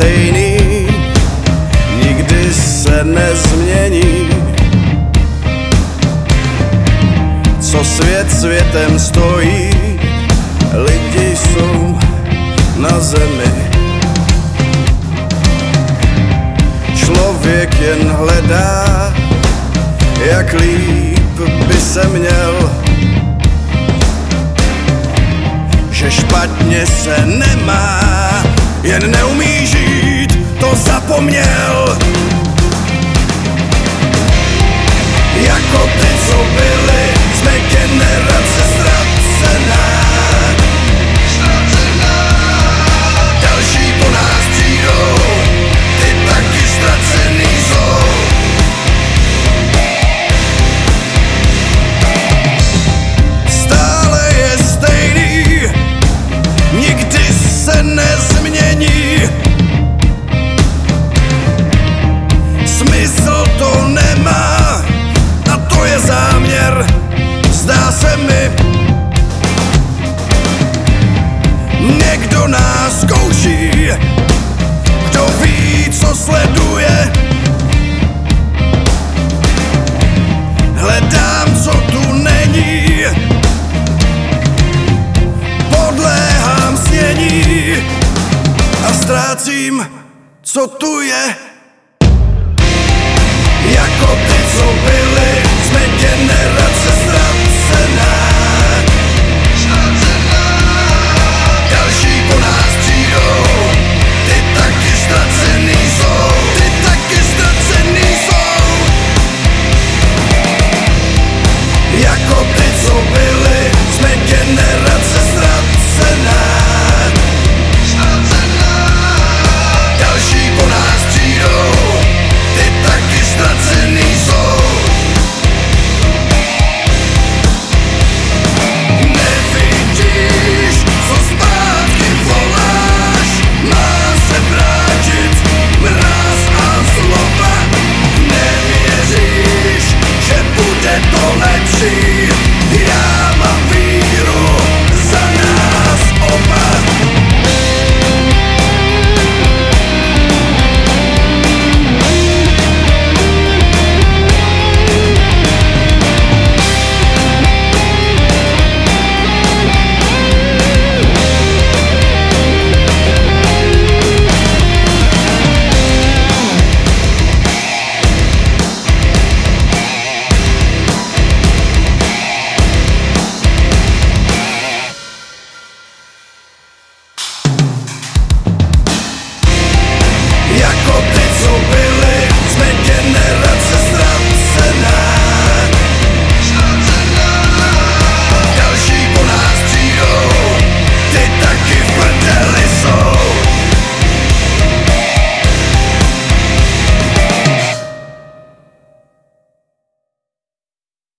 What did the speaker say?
stejný, nikdy se nezmění. Co svět světem stojí, lidi jsou na zemi. Člověk jen hledá, jak líp by se měl. že špatně se nemá, jen neumí žít zapomněl. Jako ty, co byli, jsme generace ztracená. Další po nás ty taky. Stále je stejný, nikdy se nezmění. Zkouší, kdo ví, co sleduje. Hledám, co tu není, podléhám snění a ztrácím, co tu je. so big.